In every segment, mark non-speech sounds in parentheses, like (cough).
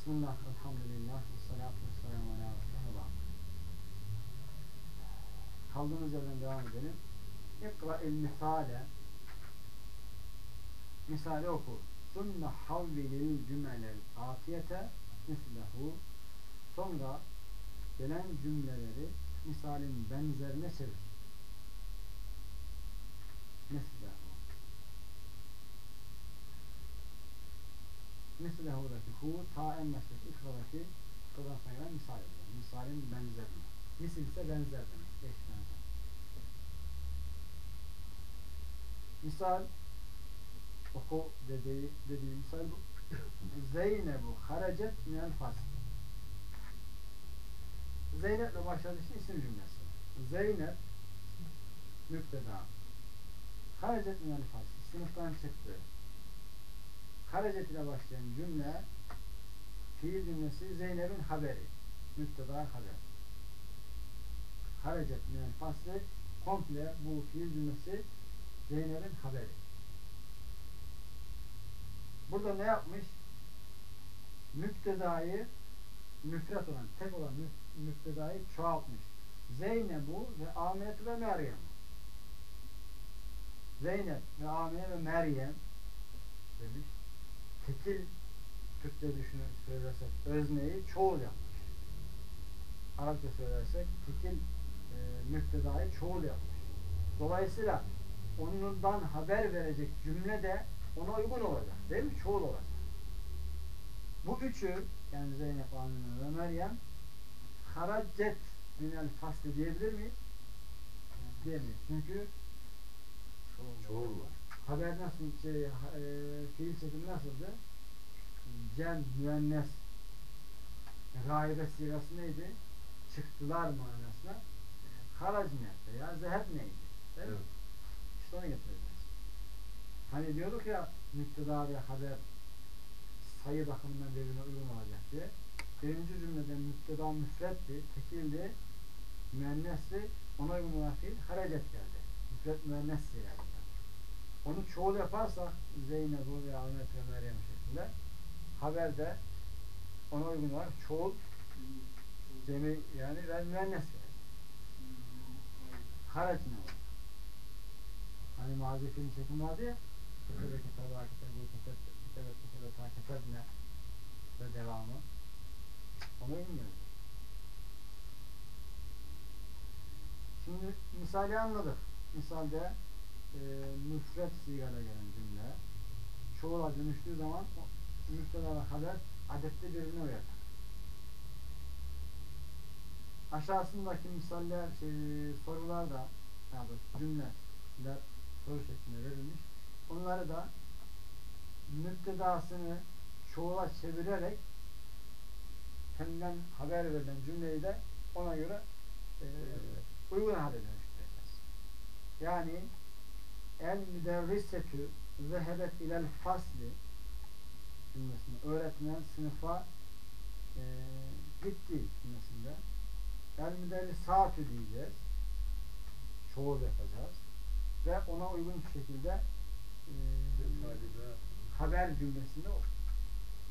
Bismillah, elhamdülillah, salatu vesselamu ala Resulullah. Kaldığımız yerden devam edelim. İkra el misale Misali oku. Sümme havvilil cümelel atiyete mislehu Sonra gelen cümleleri misalin benzerine çevir. Mislehu Mislehu'daki hu ta en baştaki ikradaki ikradan gelen misal ediyor. Misalin benzerine. Misil ise benzer demek. Eş benzer. Misal oku dediği, dediği misal bu. (coughs) Zeynebu haracet minel fasl. Zeynep'le başladığı için isim cümlesi. Zeynep müpteda. Haracet minel fasl. Sınıftan çıktı. Haracet ile başlayan cümle fiil cümlesi Zeynep'in haberi. Müpteda haber. Minel fasli komple bu fiil cümlesi Zeynep'in haberi. Burada ne yapmış? Müptedayı müfret olan, tek olan müptedayı çoğaltmış. Zeynebu ve Ahmet ve Meryem. Zeynep ve Ahmet ve Meryem demiş. Tekil Türkçe düşünür söylersek özneyi çoğul yapmış. Arapça söylersek tekil e, müptedayı çoğul yapmış. Dolayısıyla onundan haber verecek cümle de ona uygun olacak. Değil mi? Çoğul olacak. Bu üçü yani Zeynep, Amine ve Meryem haracet minel fasli diyebilir miyiz? Diyemeyiz. Çünkü. Haber nasıl şey, e, fiil çekimi nasıldı? Cem, müennes gaybe sigası neydi? Çıktılar manasına. Harac neydi? Ya zeheb neydi? Değil mi? Evet. İşte onu getireceğiz. Hani diyorduk ya müpteda ve haber sayı bakımından birbirine uygun olacak diye. Birinci cümlede müpteda müfretti, tekildi, müennesli, ona uygun olan fiil hareket geldi. Müfret müennesli geldi. Onu çoğul yaparsak Zeynep'u ve Ahmet ve Meryem şeklinde haberde ona uygun olarak çoğul cemi yani ve müennes gelecek. Harac ne olur? Hani mazi fiil çekim vardı ya Ketebe ketebe ketebe ketebe ketebe ketebe ta ketebne ve devamı uygun gelecek. Şimdi misali anladık. Misalde e, müfret sigara gelen cümle çoğula dönüştüğü zaman müfteda ve haber adette birbirine uyacak. Aşağısındaki misaller, şey, sorular da yani cümleler soru şeklinde verilmiş. Onları da müptedasını çoğula çevirerek kendinden haber verilen cümleyi de ona göre e, uygun hale dönüştüreceğiz. Yani el müderrisetü zehebet ilel fasli cümlesinde öğretmen sınıfa e, gitti cümlesinde el müderrisatü diyeceğiz çoğul yapacağız ve ona uygun şekilde e, haber cümlesinde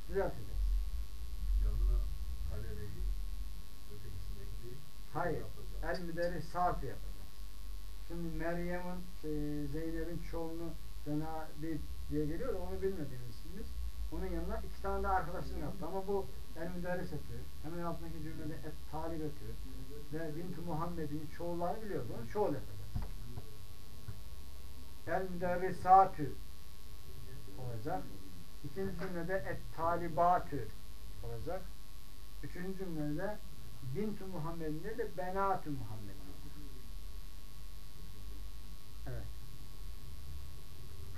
düzelteceğiz. Yanına talebeyi ötekisine ekleyip Hayır. El müderrisatü yapacağız. Şimdi Meryem'in şey, Zeynep'in çoğunu Zenabi diye geliyor da onu bilmediğimiz biz onun yanına iki tane daha arkadaşını yaptı. Ama bu el müderrisetü hemen altındaki cümlede et talibetü ve bintu Muhammed'in çoğulları biliyoruz. Onu çoğul yapacağız. El müderrisatü olacak. İkinci cümlede et talibatü olacak. Üçüncü cümlede bintu Muhammed'in de benatü Muhammed'in olacak. Evet.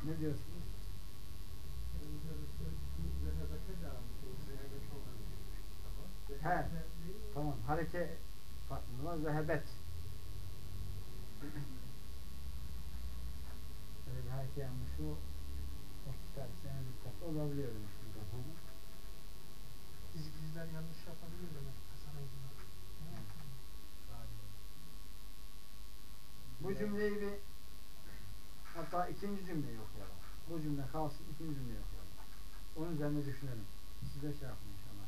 Ne diyorsunuz? He. Tamam. Hareke farklı var. Zehebet. Öyle bir hareke yanlışı o kitap yani dikkat olabiliyor zaten. Dizgiciler yanlış yapabilir demek Hasan. Bu cümleyi bir hatta ikinci cümleyi okuyalım. Bu cümle kalsın ikinci cümleyi okuyalım. Onun üzerine düşünelim. Siz de şey yapın inşallah.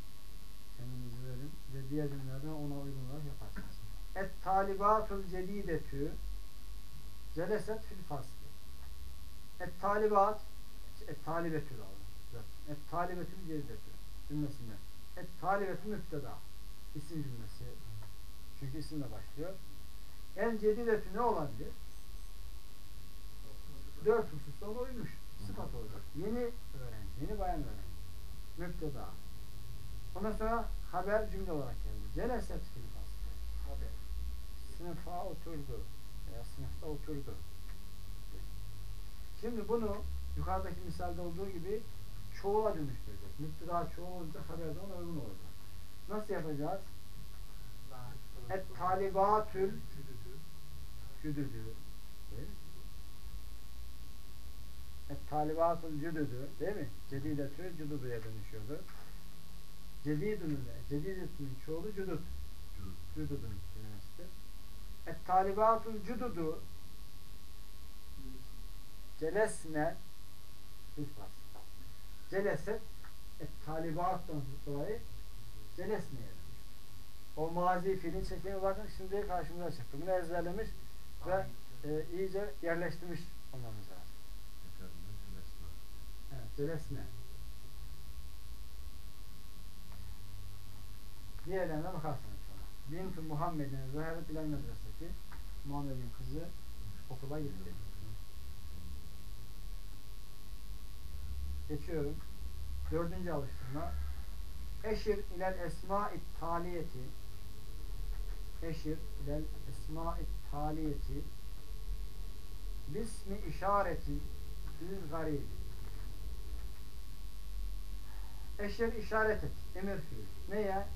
ve diğer cümlelerden ona uygun olarak yaparsınız. Et talibatul cedidetü celeset fil fasli. Et talibat et talibetül alın. Et talibetül cedidetü cümlesinde. Et talibetü müfteda. İsim cümlesi. Çünkü isimle başlıyor. El cedidetü ne olabilir? Dört hususta ona uymuş. Sıfat olacak. Yeni öğrenci, yeni bayan öğrenci. Müfteda. Ondan sonra haber cümle olarak geldi. Celeset fil fasli. Haber. Sınıfa oturdu. Veya sınıfta oturdu. Şimdi bunu yukarıdaki misalde olduğu gibi çoğula dönüştüreceğiz. Müpteda çoğul olunca haberde ona uygun olacak. Nasıl yapacağız? Et talibatül Cüdüdü. cüdüdü. Değil mi? Et talibatül cüdüdü. Değil mi? Cedidetü cüdüdüye dönüşüyordu. Cedidünün de. Cedidetünün çoğulu cüdüd. Cüdüdü. Cüdüdün kelimesidir. Et talibatül cüdüdü celesne hüfaz. Celeset et talibattan dolayı celesneye dönmüş. O mazi fiilin çekimi bakın şimdi karşımıza çıktı. Bunu ezberlemiş ve e, iyice yerleştirmiş olmamız lazım. Celesne. Diğerlerine bakarsınız sonra. Bint-i Muhammed'in zaheret ilal medreseti Muhammed'in kızı okula gitti. Geçiyorum. Dördüncü alıştırma. Eşir ilel esma-i taliyeti Eşir ilel esma-i taliyeti Bismi işaretin lil garibi Eşir işaret et. Emir fiil. Neye?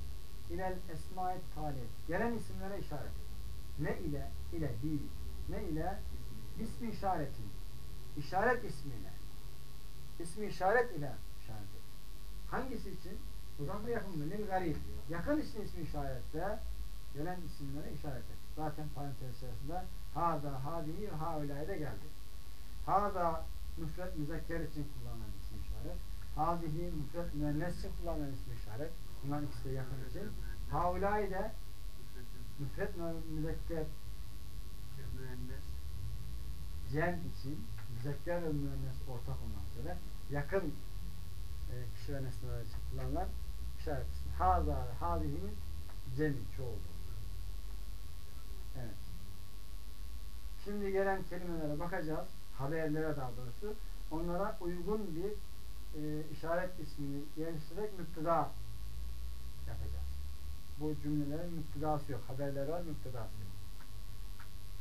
İlel esma-i taliyet. Gelen isimlere işaret et. Ne ile? ile değil. Ne ile? Bismi işaretin. İşaret ismiyle. İsmi işaret ile işaret et. Hangisi için? Uzak mı yakın mı? Lil garib. Yakın için ismi işarette gelen isimlere işaret et. Zaten parantez içerisinde hada, hadihi ve haulâ de geldi. Hada müfret müzekker için kullanılan isim müfret müennes kullanılan isim işaret. Bunların ikisi de yakın için. Haulâ de müfret müzekker cem için müzekker ve müennes ortak olmak üzere yakın e, kişi ve nesneler için kullanılan işaret ismi. Hâzâ ve hâzihinin cemi çoğulu. Evet. Şimdi gelen kelimelere bakacağız. Haberlere daha doğrusu. Onlara uygun bir e, işaret ismini yerleştirerek müpteda yapacağız. Bu cümlelerin müptedası yok. Haberleri var, müptedası yok.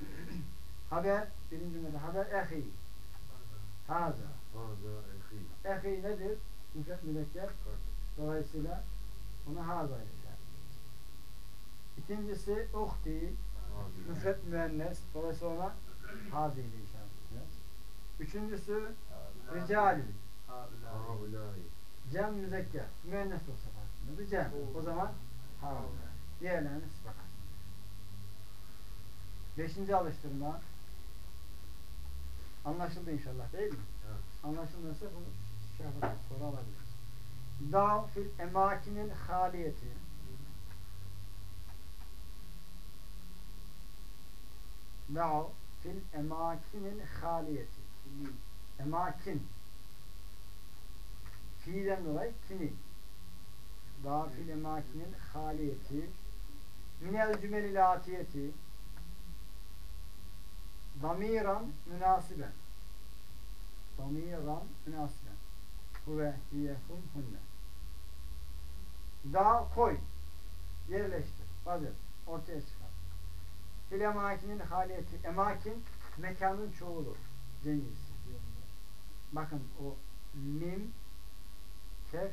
(clears throat) haber, birinci cümlede haber ehi. Haza. Hâzâ ehî. Ehi nedir? Müfret. Kardeş. Dolayısıyla ona haza edeceğiz. İkincisi uhti. Müfret müennes. Dolayısıyla ona hazi ile işaret. Üçüncüsü ricalin. Haulâi. Cem müzekker. Müennes olsa farkındadır. Cem. O zaman haza. Diğerlerini bakarsınız. Beşinci alıştırma. Anlaşıldı inşallah değil mi? Evet. Anlaşılmazsa bunu şey yaparız, soru alabiliriz. Da fil emakinil haliyeti Da fil emakinil haliyeti Emakin Fiilden dolayı kini Da fil emakinil haliyeti Minel cümelil atiyeti Damiran münasiben Damiran münasiben Huve hiye hum hunne Da koy Yerleştir. Vazir. Ortaya çıkar. Fil emakinin haliyeti. Emakin mekanın çoğulu. Cemisi. Bakın o mim kef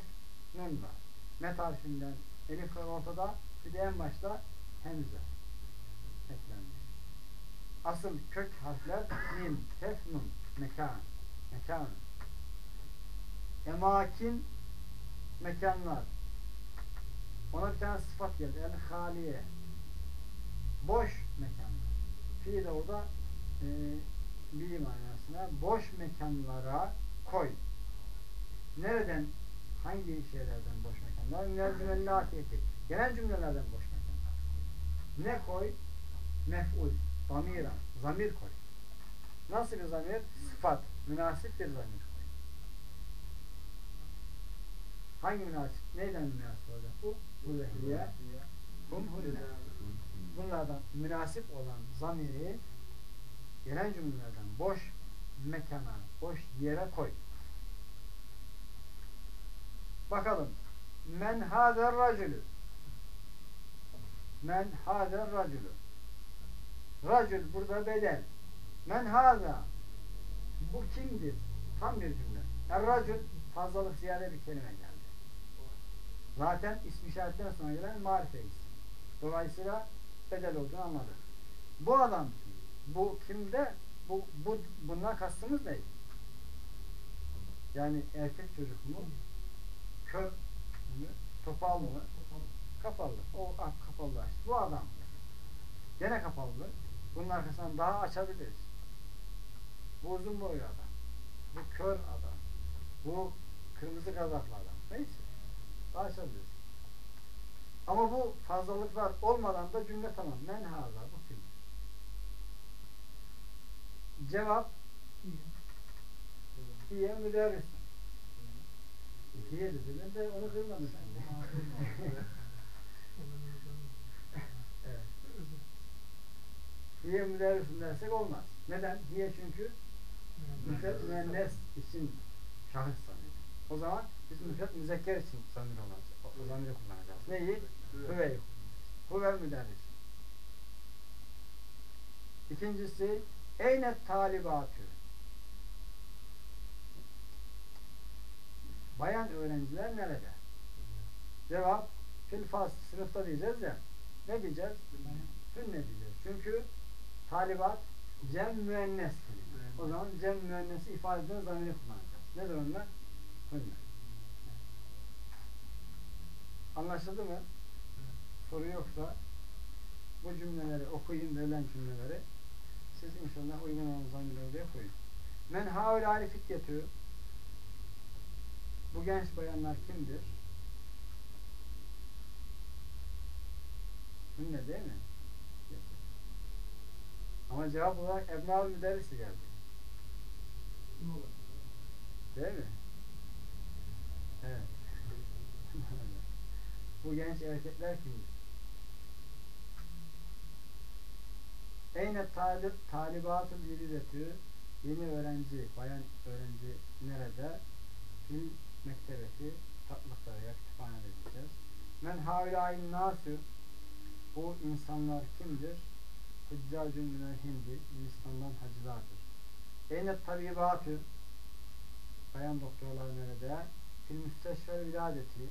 nun var. Met harfinden elif var ortada. Bir de en başta hemze eklenmiş. Asıl kök harfler mim, kef, nun. Mekan. Mekan. Emakin mekanlar. Ona bir tane sıfat geldi. El haliye. Boş mekanlar. Fiil orada e, bir manasına boş mekanlara koy. Nereden? Hangi şeylerden boş mekanlar? Nerzimellatiyeti. Genel cümlelerden boş mekanlar. Ne koy? Mef'ul, damira, zamir koy. Nasıl bir zamir? Sıfat, münasip bir zamir koy. Hangi münasip? Neyden münasip olacak bu? Huve hiye, hum hunne. Bunlardan münasip olan zamiri genel cümlelerden boş mekana, boş yere koy. Bakalım. Men hader racülü. Men hader racülü. Racül burada bedel. Men haza. Bu kimdir? Tam bir cümle. Er racül fazlalık ziyade bir kelime geldi. Zaten ismi işaretten sonra gelen marife isim. Dolayısıyla bedel olduğunu anladık. Bu adam? Bu kimde? Bu, bu bundan kastımız ne? Yani erkek çocuk mu? Kör mü? Topal mı? Kapalı. O ah, kapalı. Bu adam. Gene kapalı. Bunun arkasından daha açabiliriz. Bu uzun boylu adam. Bu kör adam. Bu kırmızı kazaklı adam. Neyse. Daha açabiliriz. Ama bu fazlalıklar olmadan da cümle tamam. Men haza. Bu kim? Cevap Hiye müderris. Dedi. Ben de onu kırmadım (laughs) evet. Hiye müderrisin dersek olmaz. Neden? Hiye çünkü müfret müennes için şahıs sanıyor. O zaman biz müfret müzekker için zamir olacağız. O zamiri kullanacağız. Neyi? Hüveyi. Huve müderris. İkincisi Eynet talibatü. Bayan öğrenciler nerede? Cevap fil fas sınıfta diyeceğiz ya. Ne diyeceğiz? Hünne diyeceğiz. Çünkü talibat cem müennes kelime. O zaman cem müennesi ifade eden zamiri kullanacağız. Nedir onlar? Hünne. Anlaşıldı mı? Soru yoksa bu cümleleri okuyun, verilen cümleleri siz inşallah uygun olan zamirleri oraya koyun. Men haulâli fityetü bu genç bayanlar kimdir? Hünne değil mi? Ama cevap olarak Ebnal müderrisi geldi. Değil mi? Evet. (laughs) bu genç erkekler kimdir? Eyne talip talibatı cilidetü yeni öğrenci, bayan öğrenci nerede? Fil mektebeti tatlıkta veya kütüphanede diyeceğiz. Men havlain nasü bu insanlar kimdir? Hüccacun minel hindi Hindistan'dan hacılardır. Eyne tabibatü bayan doktorlar nerede? Fil müsteşfer viladeti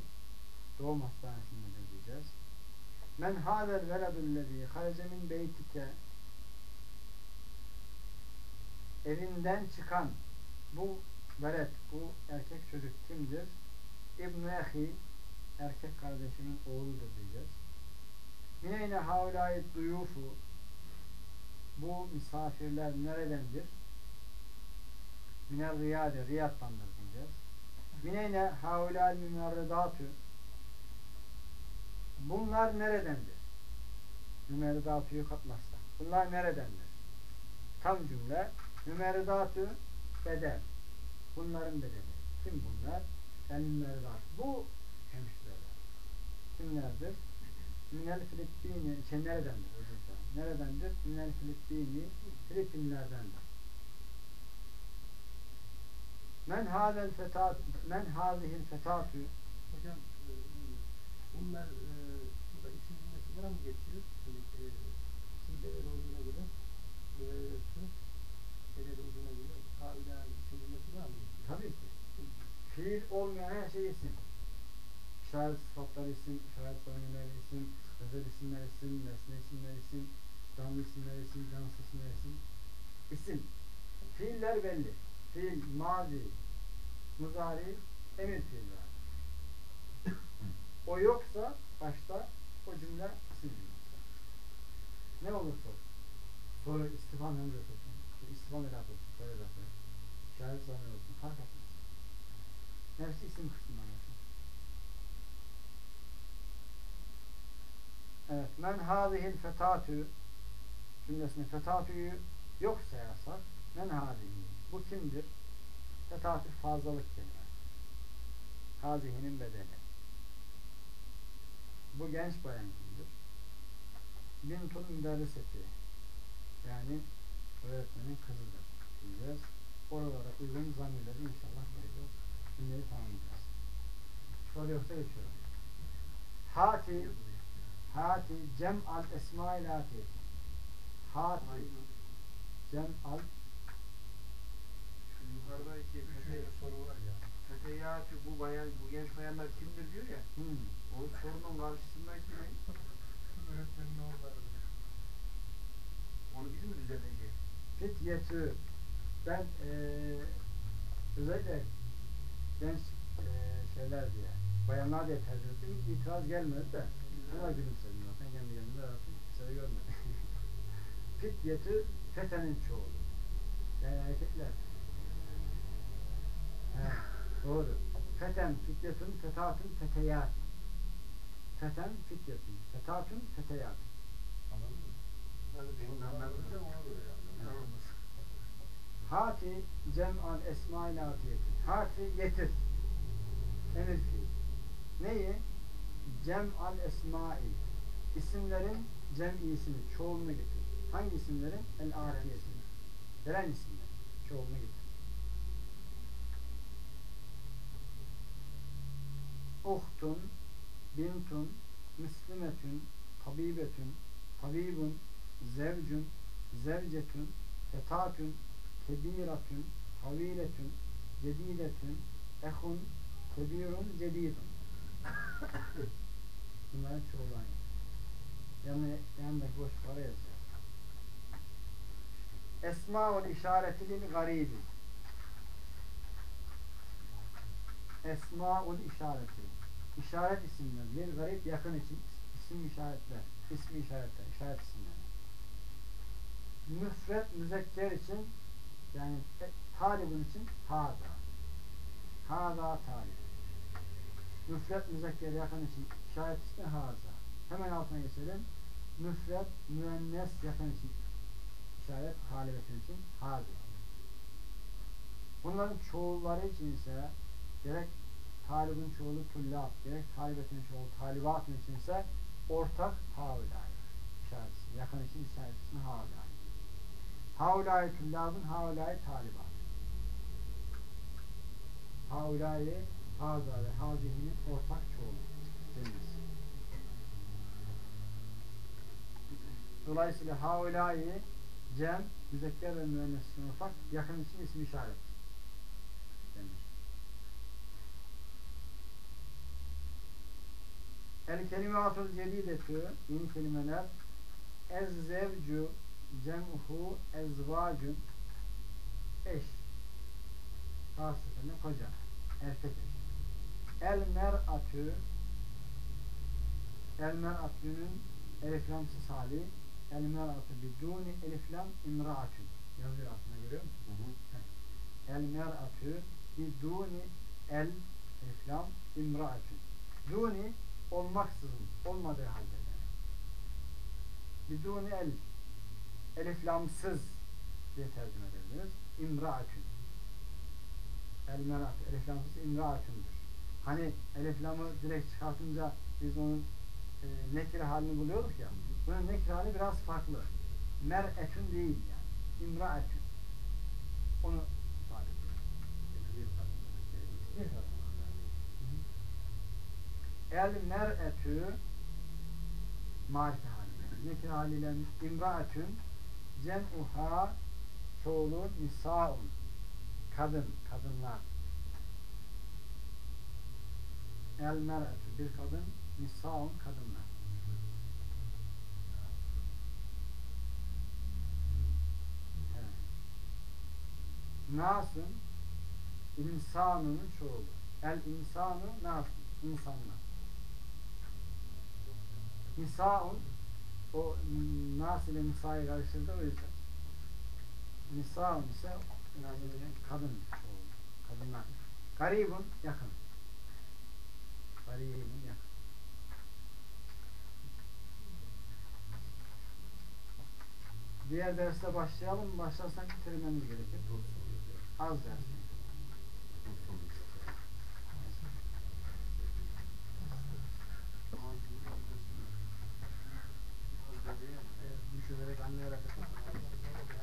doğum hastanesinde diyeceğiz. Men hadel veledüllezî harece min beytike evinden çıkan bu velet, bu erkek çocuk kimdir? İbn-i Ehi erkek kardeşimin oğludur diyeceğiz. Mineyne havlayet duyufu bu misafirler neredendir? Miner riyade, riyattandır diyeceğiz. Mineyne havlal mümerredatü bunlar neredendir? Mümerredatü'yü katmazsa. Bunlar neredendir? Tam cümle Mümerridatü bedel. Bunların bedeli. Kim bunlar? El mümerridat. Bu hemşireler. Kimlerdir? Minel Filippini, şey neredendir? Özür dilerim. Neredendir? Minel Filippini, Filipinlerdendir. Men hadel fetat, men hadihil fetatü. Hocam e, bunlar e, burada isim cümlesi var mı geçiyor? Şimdi e, fiiller olduğuna göre müverresi bedeli olduğuna göre hala isim cümlesi var mı? Tabii ki. Fiil olmayan her şey isim. İşaret sıfatları isim, işaret zamirleri isim, özel isimler isim, nesne isimler isim, canlı isimler isim, cansız isimler isim. İsim. Fiiller belli. Fiil, mazi, muzari, emir fiiller. o yoksa başta o cümle isim cümlesi. Ne olursa olsun. Soru istifam hemzesi olsun. İstifam edat olsun. Soru edatı. İşaret zamir olsun. Fark etmez. Hepsi isim kısmından olsun. hâzihil fetâtü cümlesini fetâtüyü yok sayarsak men hâzihi bu kimdir? Fetâtü fazlalık kelime. Hâzihinin bedeli. Bu genç bayan kimdir? Bintul müderriseti yani öğretmenin kızıdır diyeceğiz. Oralara uygun zamirleri inşallah koyacağız. Cümleyi tamamlayacağız. Soru yoksa geçiyorum. Hati Hati cem al esma-i latiyeti. Hati cem al Şu yukarıdaki Üçüncü soru var ya. feteyatı bu bayan, bu genç bayanlar kimdir diyor ya. hmm. O sorunun karşısındaki ne? Öğretmenin oğulları. Onu biz mi düzelteceğiz? fityetü ben eee özellikle genç eee, şeyler diye bayanlar diye tercih ettim. İtiraz gelmedi de ona gülümsedim zaten kendi kendime rahatım. Kimse de görmedi. (laughs) fityetü fetenin çoğulu. Yani erkekler. He, doğru. Feten, fityetün, fetatün, feteyat. Feten, fityetün, fetatün, feteyat. Anladın mı? Benim Onu anladım. anlatacağım, ona göre yani. Hati cem'al esma-i atiyeti. Hati getir. Emir fiil. Neyi? Cem'al esma-i. İsimlerin cem'isini, çoğulunu getir. Hangi isimlerin? El atiyesini. Gelen isimler. Çoğulunu getir. Uhtun, bintun, müslimetün, tabibetün, tabibun, zevcun, zevcetün, fetatün, kebiratün, haviletün, cedidetün, ehun, kebirun, cedidun. (laughs) Bunların çoğu aynı. Yani yanındaki boşluklara yazacağız. Esma-ul işareti lil garibi. Esma-ul işareti. İşaret isimler. Lil garip yakın için isim işaretler. ismi işaretler. işaret isimler. Müfret müzekker için yani e, talibun için hada. Hada talib. Müfret müzekker yakın için işaret ismi haza. Hemen altına geçelim. Müfret müennes yakın için işaret talibetin için hazi. Bunların çoğulları için ise gerek talibin çoğulu tullab, gerek talibetin çoğulu talibatın için ise ortak havlay işaret ismi. Yakın için işaret ismi havlay. Haulâi tullâbın haulâi talibat. Haulâi haza ve hazihinin ortak çoğulu. Cennesi. Dolayısıyla haulâi cem, müzekker ve müennes için ortak, yakın için ismi işaret. Denir. El kelimatul cedidetü yeni kelimeler ezzevcu cem'uhu ezvacun eş. Hasıfını koca. Erkek eş el mer'atü el mer'atünün eliflamsız hali. El mer'atü biduni eliflam imra'atün. Yazıyor altına görüyor musun? Hı hı. El mer'atü biduni el eliflam imra'atün. Duni olmaksızın olmadığı halde demek. Biduni el eliflamsız diye tercüme edebiliriz. İmraatün. El eliflamsız imraatündür. Hani eliflamı direkt çıkartınca biz onun e, nekre halini buluyorduk ya. Bunun nekre hali biraz farklı. Mer'etün değil yani. İmraatün. Onu ifade. El mer'etü marife haliyle. Nekre haliyle imraatün cem'uha çoğulu nisaun. Kadın, kadınlar. El mer'etü bir kadın nisaun kadınlar. Evet. nasın insanının çoğulu. El insanu nasın insanlar. Nisaun o Nas ile Nisa'yı karıştırdı o yüzden. Nisa ise kadın kadınlar. Garibun yakın. Garibun yakın. Diğer derste başlayalım. Başlarsak bitirmemiz gerekir. Az ders. Gracias.